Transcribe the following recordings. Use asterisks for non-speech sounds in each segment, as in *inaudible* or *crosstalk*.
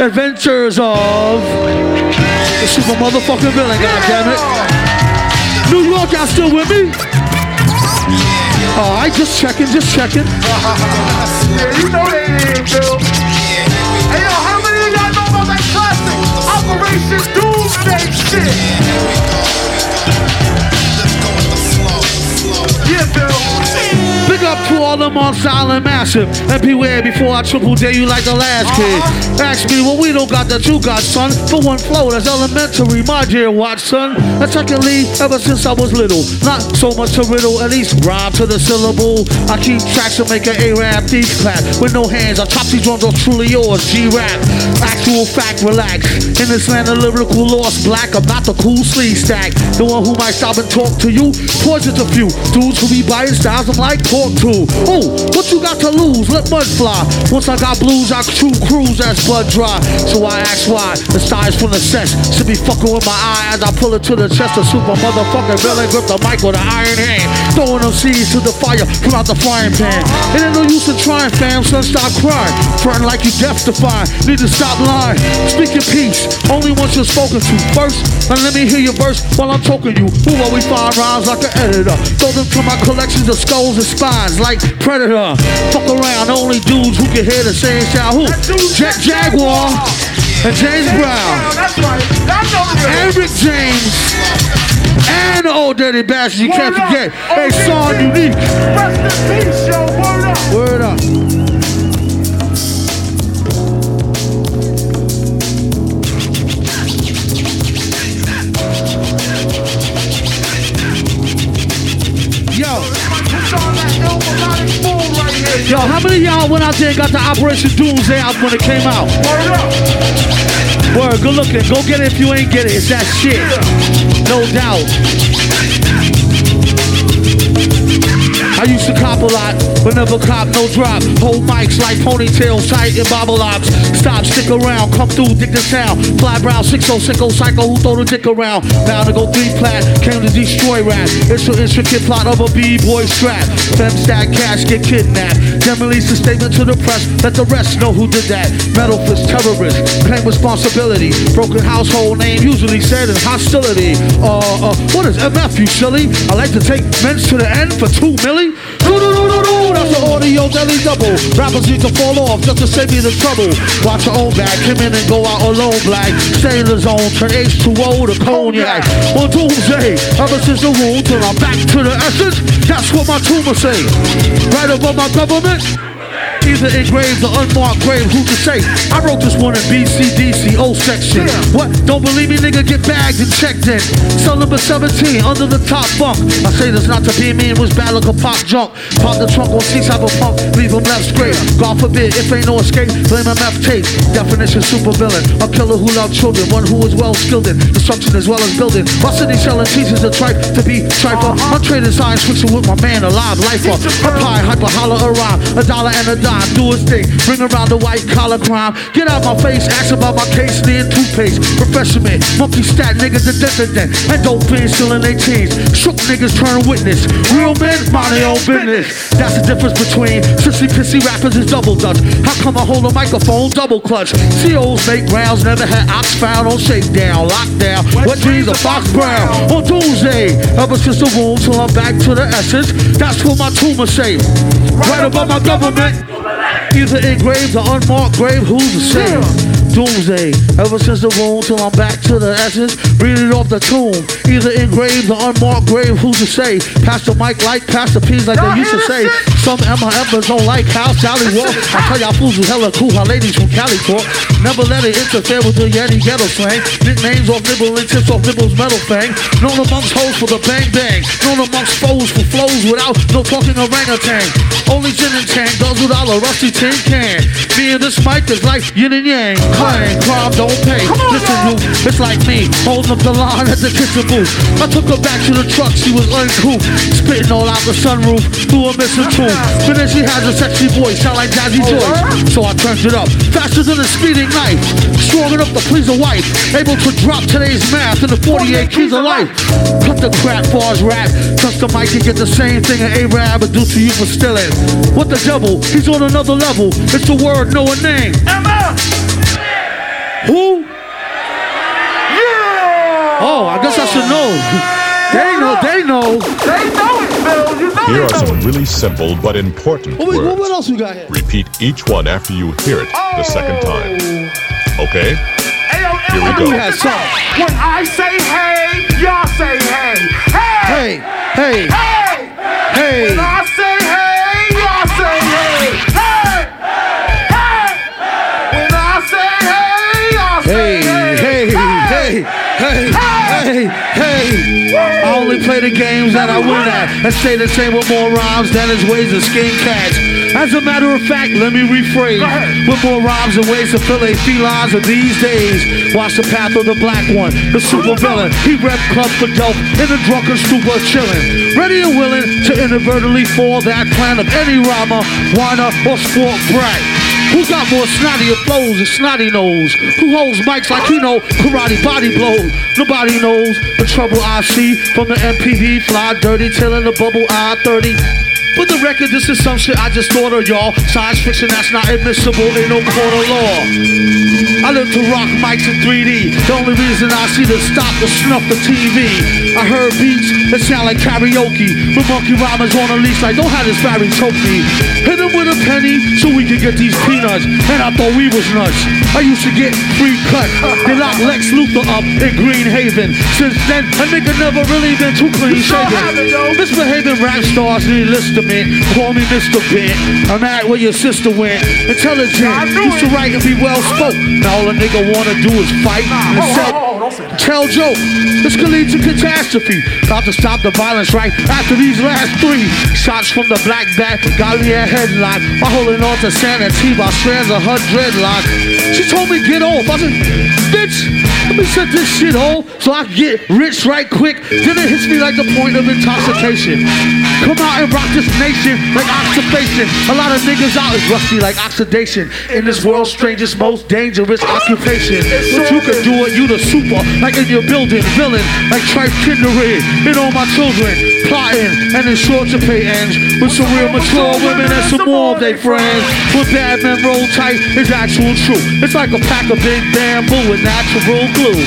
Adventures of the super motherfucking villain, goddammit. New York, y'all still with oh, me? Alright, just checking, just checking. Yeah, you know they Bill. Hey, yo, how many of y'all know about that classic Operation Doomsday shit? Yeah, Bill. Big up to all them on silent massive. And beware before I triple dare you like the last uh-huh. kid. Ask me what we don't got that you got, son. For one flow, that's elementary, my dear Watson. And secondly, ever since I was little, not so much a riddle, at least rhyme to the syllable. I keep tracks to make an A-rap deep clap. With no hands, I chop these drums are truly yours, G-rap. Actual fact, relax. In this land of lyrical lost black, I'm not the cool sleeve stack. The one who might stop and talk to you. Poison's a few dudes who be buying styles I'm like talk to. Oh, what you got to lose? Let mud fly. Once I got blues, I true cruise as blood dry. So I ask why the stars from the sex should be fucking with my eye as I pull it to the chest. A super motherfucking villain grip the mic with an iron hand, throwing them seeds to the fire from out the frying pan. It ain't no use in trying, fam. Son, stop crying. Frontin' like you deaf to find. Need to stop lying. Speak your peace. Only once you're spoken to. First, now let me hear your verse while I'm choking you. Who are we find rhymes like an editor? Throw them to my collections of skulls and spines like Predator. Fuck around, only dudes who can hear the same shout. Who? Jet Jaguar and James Brown. That's right. I know the rhythm. and Rick James. And the old dirty bastard, you can't forget. Hey, ODB. Son Unique. Yo, how many y'all went out there and got the Operation Doomsday album when it came out? Word. Good looking. Go get it if you ain't get it. It's that shit. No doubt. I used to a lot, but never cop no drop. Hold mics like ponytails tight in bobble. Stop, stick around, come through, dig the town. Fly brow, 60 sicko psycho who throw the dick around. Bound to go three plat, came to destroy rap. It's an intricate plot of a b-boy strap. Fem stack cash get kidnapped. Then release a statement to the press, let the rest know who did that. Metal fist terrorist, claim responsibility. Broken household name usually said in hostility. Uh, uh, what is MF, you silly? I like to take men to the end for two milli. That's the audio deli double. Rappers need to fall off just to save me the trouble. Watch your own back, come in and go out alone, black. Stay in the zone, turn H2O to cognac. On doomsday, ever since the womb till I'm back to the essence. That's what my tumor say. Right above my government. Either engraved or unmarked grave, who to say? I wrote this one in BCDC, O section. What? Don't believe me, nigga? Get bagged and checked in. Cell number 17, under the top bunk. I say this not to be mean, was bad like a pop junk. Pop the trunk on seats, have a pump, leave him left straight. God forbid, if ain't no escape, blame MF tape. Definition super villain, a killer who loved children, one who is well skilled in destruction as well as building. My city selling teachers a tripe to be triper. My trading science fiction with my man alive, lifer. Up high, hyper, holler, around, a dollar and a dime, do his thing. Bring around the white collar crime. Get out my face, ask about my case, near toothpaste. Profession man, monkey stat niggas a dissident. And dope fiends still in their teens. Shook niggas turn witness. Real men mind their own business. That's the difference between sissy pissy rappers and double dutch. How come I hold a microphone double clutch? COs make rounds, never had ox found on shakedown, lockdown. What dreams of Fox Brown on Tuesday? Ever since the womb till I'm back to the essence. That's what my tumor say. Right above my government. Either engraved or unmarked grave, who's to say? Doomsday, ever since the womb till I'm back to the essence. It off the tomb. Either engraved or unmarked grave, who's to say? Pass the mic like pass the peas like they used to say. Some MIMers don't like how Sally walk. I tell y'all fools who hella cool, how ladies from Cali talk. Never let it interfere with the Yeti ghetto slang. Nicknames off nibble and tips off nibble's metal fang. Known amongst hoes for the bang bang. Known amongst foes for flows without no talking orangutan. Only gin and tang, does without a rusty tin can. Me and this mic is like yin and yang. Clang, crime don't pay. Listen, you, it's like me, holding up the line at the kitchen booth. I took her back to the truck, she was uncouth. Spitting all out the sunroof through a missing tooth. But then she has a sexy voice, sound like Jazzy Joy. So I turned it up, faster than a speeding knife. Strong enough to please a wife. Able to drop today's math in the 48 keys of life. Cut the crap bars rap. Trust the mic and get the same thing an Arab would do to you for stealing. What the devil? He's on another level. It's the word, no a name. Who? Yeah! Oh, I guess I should know. They know, they know. They know it, Bill. You know Here are some really simple but important oh, wait, words. What else we got here? Repeat each one after you hear it oh. the second oh. time. Okay? Hey, here we go. When I say hey, y'all say hey. Hey! Hey! Hey! Hey! hey. When I say hey, hey, hey, hey. I only play the games that I win at and stay the same with more rhymes than his ways of skin cats. As a matter of fact, let me rephrase. With more rhymes and ways to fill a felines of these days. Watch the path of the black one, the super villain. He rep club for dope in a drunken stupor chilling. Ready and willing to inadvertently fall that plan of any rhymer, whiner, or sport brat. Who got more snottier flows and snotty nose? Who holds mics like he know karate body blows? Nobody knows the trouble I see from the MPV fly dirty till in the bubble I 30. For the record, this is some shit I just thought of, y'all. Science fiction that's not admissible in no court of law. I live to rock mics in 3D. The only reason I see the stop to snuff the TV. I heard beats that sound like karaoke. With monkey rhymers on a leash, like don't have this Barry choke me. Hit him with a penny so we could get these peanuts. And I thought we was nuts. I used to get free cut. They locked Lex Luthor up in Green Haven. Since then, a nigga never really been too clean still have it, yo. shaven. Misbehaving rap stars need Call me Mr. Bent. I'm at where your sister went. Intelligent. Used to it. write and be well spoken. Now all a nigga wanna do is fight and Hold, sell. hold, hold, don't say that. Tell Joe, this could lead to catastrophe. About to stop the violence right after these last three shots from the black bat got me a headlock. While holding on to sanity by strands of her dreadlock. She told me get off. I said, bitch, let me set this shit off so I can get rich right quick. Then it hits me like the point of intoxication. Come out and rock this nation like oxidation. A lot of niggas out is rusty like oxidation. In this world's strangest, most dangerous occupation. But you can do it, you the super, like in your building, villain, like Trife Kindred, and all my children, plotting and ensure to pay ends with some real mature women and some more of their friends. With bad men roll tight is actual truth. It's like a pack of big bamboo with natural glue.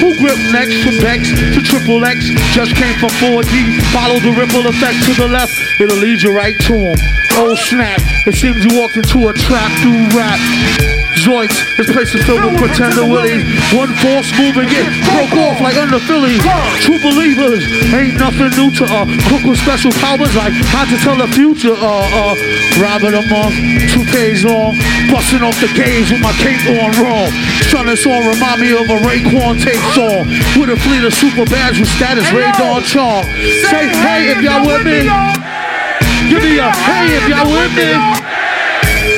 Who grip next from Bex to Triple X? Just came from 4D. Follow the ripple effect to the left. It'll lead you right to him. Oh snap! It seems you walked into a trap through rap. Zoinks, this place is filled with pretender willies. One false move and get broke off like under Philly. True believers ain't nothing new to uh cook with special powers like how to tell the future. Uh uh, Robert a month, two days long, busting off the gauge with my cape on raw. Trying this song remind me of a Raekwon tape song with a fleet of super badge with status Hey. Dawn Chalk. Say hey if y'all with me. Give me a hey if y'all with me.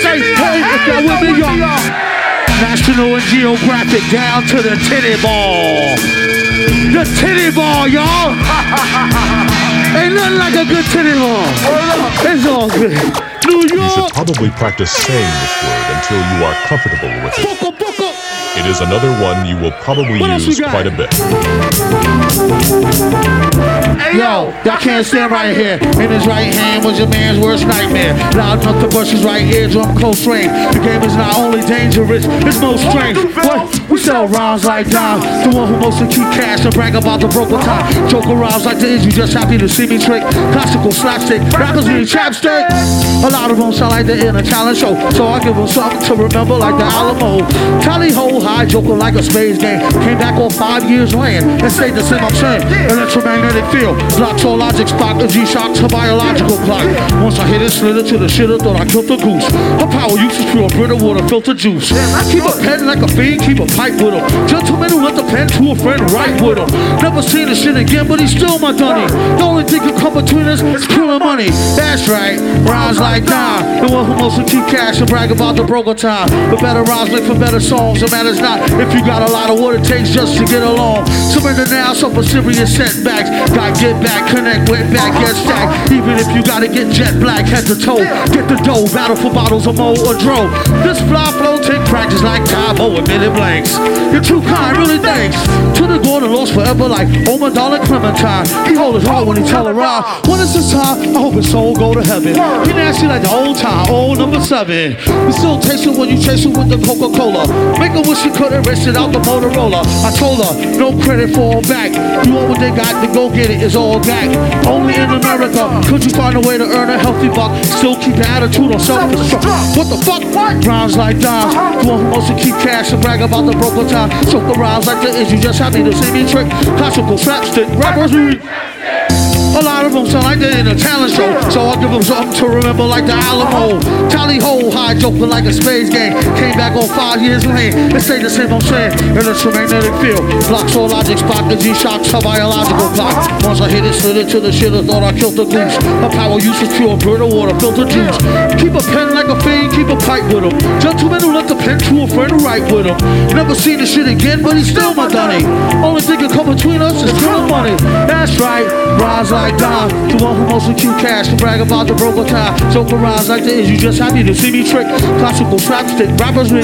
Say hey if y'all y'all. National and Geographic down to the titty ball. The titty ball, y'all. *laughs* Ain't nothing like a good titty ball. It's all good. New You should probably practice saying this word until you are comfortable with it. booka booka. It is another one you will probably What use quite a bit. Hey, Yo, y'all can't stand right here. In his right hand was your man's worst nightmare. Loud enough to brush his right eardrum close range. The game is not only dangerous, it's most strange. What? We sell rhymes like dime. The one who mostly keep cash and brag about the broken time. Joker rhymes like the is you just happy to see me trick. Classical slapstick, rappers need chapstick. A lot of them sound like they're in a talent show. So I give them something to remember like the Alamo. Tally ho high, joker like a space game. Came back on five years land and stayed the same I'm saying. Electromagnetic field. Logic spot, the G-Shock to biological clock. Once I hit it, slid it to the shitter, thought I killed the goose. Her power use is pure Brita water, filter juice. I Keep a pen like a fiend, keep a pipe with him. Gentleman who left the pen to a friend, right with him. Never seen this shit again, but he's still my dunny. The only thing can come between us is killing money. That's right, rhymes like nah. The one who mostly keep cash and brag about the broker time. But better rhymes make for better songs. It matters not if you got a lot of what it takes just to get along. Surrender now, suffer serious setbacks. Got get back, connect, went back, get stacked. Even if you gotta get jet black, head to toe. Get the dough, battle for bottles of mo or dro. This fly flow take practice like Tae Bo with minute blanks. You're too kind, really thanks. To the Gordon lost forever like oh my darling Clementine. He hold his heart when he tell her. When it's his time, I hope his soul go to heaven. He nasty like the old time, old number seven. We still taste it when you chase it with the Coca-Cola. Make a wish you couldn't race it out the Motorola. I told her, no credit for back. You want what they got, to go get it. It's all back. Only in America could you find a way to earn a healthy buck. Still keep your attitude on self-destruct. What the fuck? Rhymes like dimes. You uh-huh. want who wants to keep cash and brag about the broken time. Choke the rhymes like the is. You just happy to see me trick. Classical slapstick rappers. A lot of them sound like they're in a talent show, so I'll give them something to remember like the Alamo. Tally ho, high joking like a space game. Came back on five years late. They say the same I'm saying, electromagnetic field. Blocks all logic, spot the G-shocks, a biological clock. Once I hit it, slid it to the shit, I thought I killed the goose. My power is pure, Brita water, filter juice. Keep a pen like a fiend, keep a pipe with him. Gentlemen who let the pen to a friend who write with him. Never seen the shit again, but he's still my dunny. Only thing that come between us is still money. That's right, rise like Don. The one who mostly keep cash to brag about the broken. So for rise like this, you just happy to see me trick. Classical slapstick, rappers me.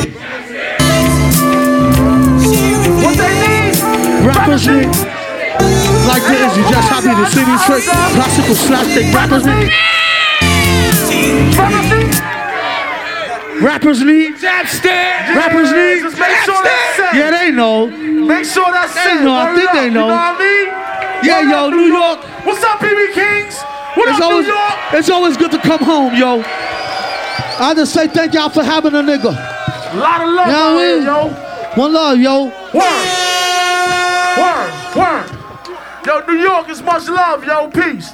What they need? Rappers me. Like this, you just happy to see me trick. Classical slapstick, rappers me. Rappers need? Rappers need. Chapstick. Rappers need. Make sure that's said. Yeah, they know. Make sure that's They know, I think they know. You know what I mean? Yeah, yo, New York. What's up, BB Kings? What It's up, always, New York? it's always good to come home, yo. I just say thank y'all for having a nigga. A lot of love we- here, yo. One love, yo. Word. Word. Word. Yo, New York is much love, yo. Peace.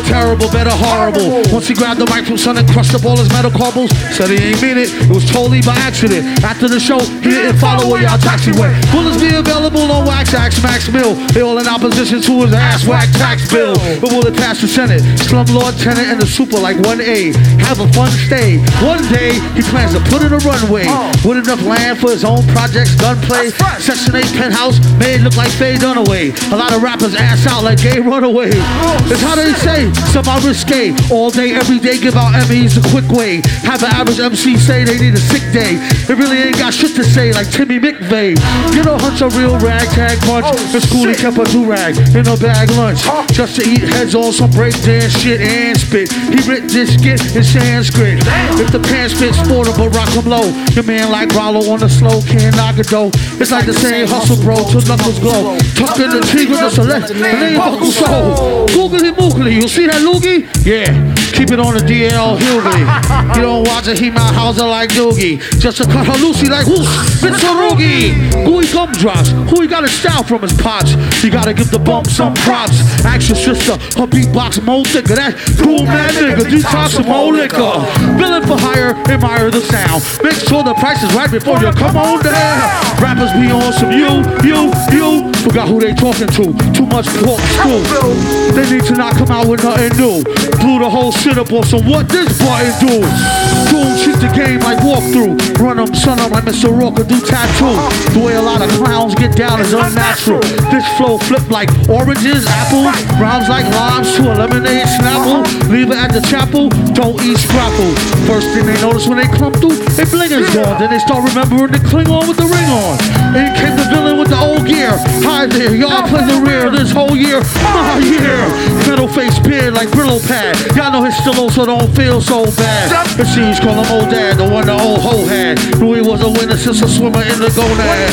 Terrible, better horrible. Once he grabbed the mic from Sun and crushed up all his metal cobbles, said he ain't mean it. It was totally by accident. After the show, he didn't follow where y'all taxi went. Bullets be available on Wax Axe Max Mill. They all in opposition to his ass whack tax bill. But will it pass the Senate? Slumlord tenant and the super like 1A. Have a fun stay. One day, he plans to put in a runway. With enough land for his own projects, gunplay. Section 8 penthouse made look like Faye Dunaway. A lot of rappers ass out like gay runaways. It's how they say, some are risque. All day, every day, give out Emmys a quick way. Have an average MC say they need a sick day. They really ain't got shit to say like Timmy McVeigh. Get a hunch a real ragtag punch. Oh, In school he kept a do-rag in a bag lunch. Huh? Just to eat heads on some breakdance shit and spit. He writ this skit in Sanskrit. Damn. If the pants fit, sport 'em, but rock 'em low. Your man like Rollo on the slow, can't knock it. It's like the same hustle, bro, till knuckles glow. Tuck in the tigre, the select, the name buckle soul. Googly moogly, you see that loogie? Yeah, keep it on the DL Hillbilly. You don't watch it, he my Howser like Doogie. Just to cut her loosey like Mr. Roogie. Gooey gumdrops, who he got his style from his pops. You gotta give the bump some props. Ask your sister, her beatbox more thicker. That cool man nigga, detox some more liquor. Villain for hire, admire the sound. Make sure the price is right before you come on down. Rappers be on some you, you, you. Forgot who they talking to. Too much pork stew. They need to not come out with nothing new. Blew the whole shit some what this button do. Boom, cheat the game like walkthrough. Run them, son them like Mr. Roarke do tattoo. The way a lot of clowns get down is unnatural. This flow flip like oranges, apples. Rhymes like limes to a lemonade snapple. Leave it at the chapel, don't eat scrapple. First thing they notice when they clump through, they blinger's gone. Then they start remembering the Klingon with the ring on. In came the villain with the old gear. Hi there, y'all play the rear this whole year. *laughs* My year. Metal face beard like Brillo pad. Y'all know his still so don't feel so bad. Scenes call him old dad, the one the old hoe had. Knew he was a winner since a swimmer in the gonad.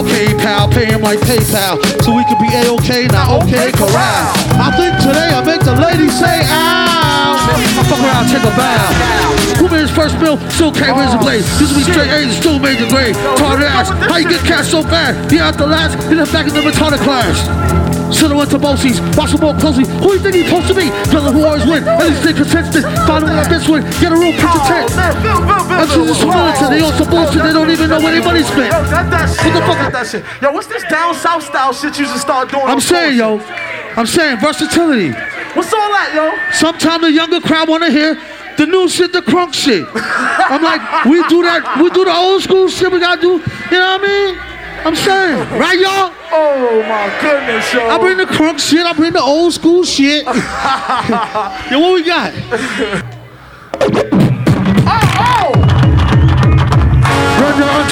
Okay, pal, pay him like PayPal. So we could be A-OK, not okay, corral. I think today I make the lady say ow. I fuck around, take a bow. First? bill, still can't raise a blade. Used to be straight A's, still major grade. Taught ass, how you get cash so fast? Yeah, at the last, in the back of the retarded class. Should've went to Bosie's, watch him more closely. Who you think he's supposed to be? Villain who always win. At least they consistent. Find him a bitch win. Get a real picture tent. That's just militant. They also bullshit. They don't even know where their money spent. Yo, that, that shit. What the fuck? That, that shit. Yo, what's this down south style shit you should start doing? I'm saying, yo. I'm saying versatility. What's all that, yo? Sometimes the younger crowd wanna hear the new shit, the crunk shit. I'm like, we do that, we do the old school shit we gotta do, you know what I mean? I'm saying, right y'all? Oh my goodness, yo. I bring the crunk shit, I bring the old school shit. *laughs* Yo, what we got?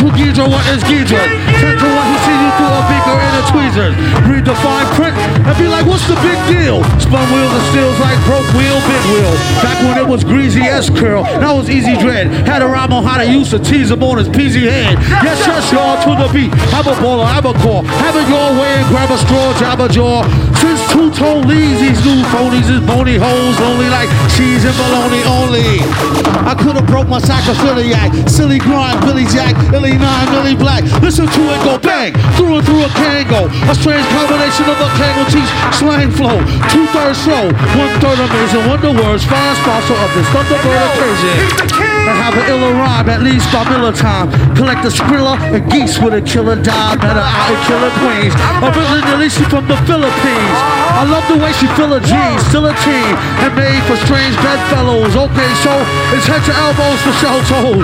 The Gidra, what is Gidra? Tend to what he see you through a beaker in a tweezers. Read the fine print and be like, what's the big deal? Spun wheels and steels like broke wheel, big wheel. Back when it was greasy S curl, now it's easy dread. Had a rhyme on how to use to tease him on his peasy head. Yes, yes, y'all to the beat. I'm a baller, I'm a core. Have it your way and grab a straw, jab a jaw. Since two-tone leaves, new phonies is bony holes, only like cheese and bologna only. I could have broke my sacrophiliac, silly grind, Billy Jack, Illy Nine, Millie Black. Listen to it go bang, through and through a Kangol. A strange combination of a Kango teach, slang flow. Two thirds slow, one third amazing. Wonder words, fine sponsor of this Thunderbird occasion. The. I have an iller rhyme, at least by Miller time. Collect a skrilla and geese with a killer dime. Better out in killer queens. Originally she from the Philippines. I love the way she fill her jeans, still a teen, and made for strange bedfellows. Okay, so it's head to elbows for shell toes.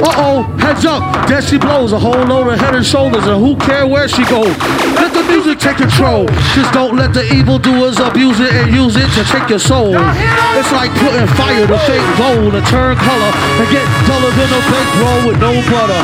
Uh-oh, heads up, there she blows a whole load of head and shoulders, and who care where she goes? Let the music take control. Just don't let the evildoers abuse it and use it to take your soul. It's like putting fire to fake gold and turn color and get duller than a baked roll with no butter.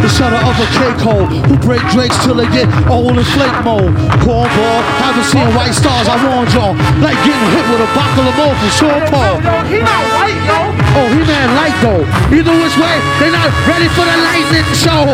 The shutter of a cake hole who break drakes till they get old and flake mold. Cornball, haven't seen white stars, I warned y'all. Like getting hit with a bottle of more from Sean Paul. He not white, yo. Oh, he man light though. Either which way, they not ready for the lightning show.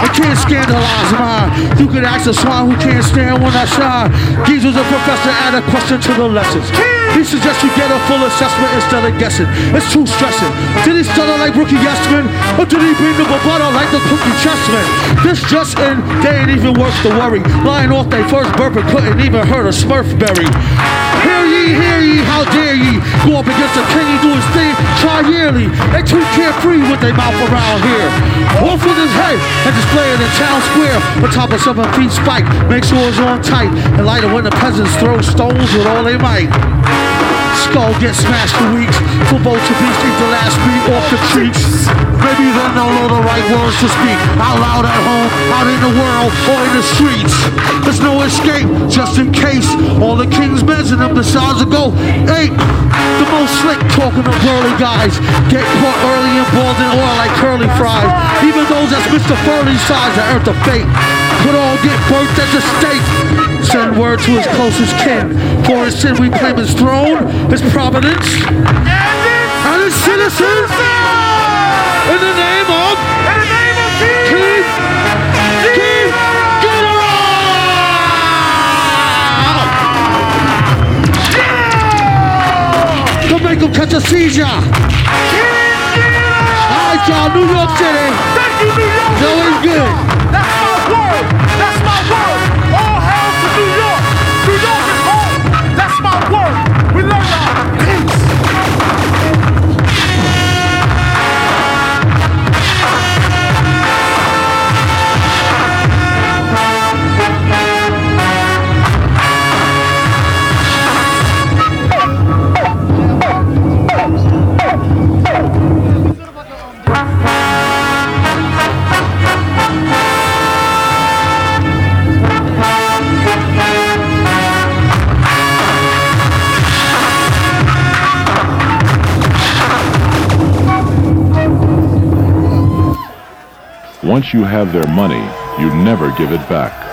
I can't scandalize mine. You could ask a swan who can't stand when I shine. Jesus a professor, add a question to the lessons. He suggests you get a full assessment instead of guessing. It's too stressing. Did he stutter like Rookie Yesman? Or did he bring the butter like the Cookie Chessman? This just in, they ain't even worth the worry. Lying off they first burp and couldn't even hurt a Smurfberry. Hear hear ye, how dare ye go up against a king, he do his thing, try yearly. They too carefree with their mouth around here. Off with his head and display it in town square. On top of seven feet spike, make sure it's on tight. And lighter when the peasants throw stones with all they might. Skull gets smashed for weeks. Both to beast eat the last beat off the treats. Right words to speak. Out loud at home, out in the world, or in the streets. There's no escape, just in case. All the king's men and them decides to go. Eight, the most slick talking to burly guys. Get caught early and bald in oil like curly fries. Even those that's Mr. Furley's size that earth the fate. Could all get burnt at the stake. Send word to his closest kin. For his sin we claim his throne, his providence, and his citizens. In the name of Don't make him catch a seizure. Y'all, New York City. Thank you, New York. Good. That's my word. That's my word. Once you have their money, you never give it back.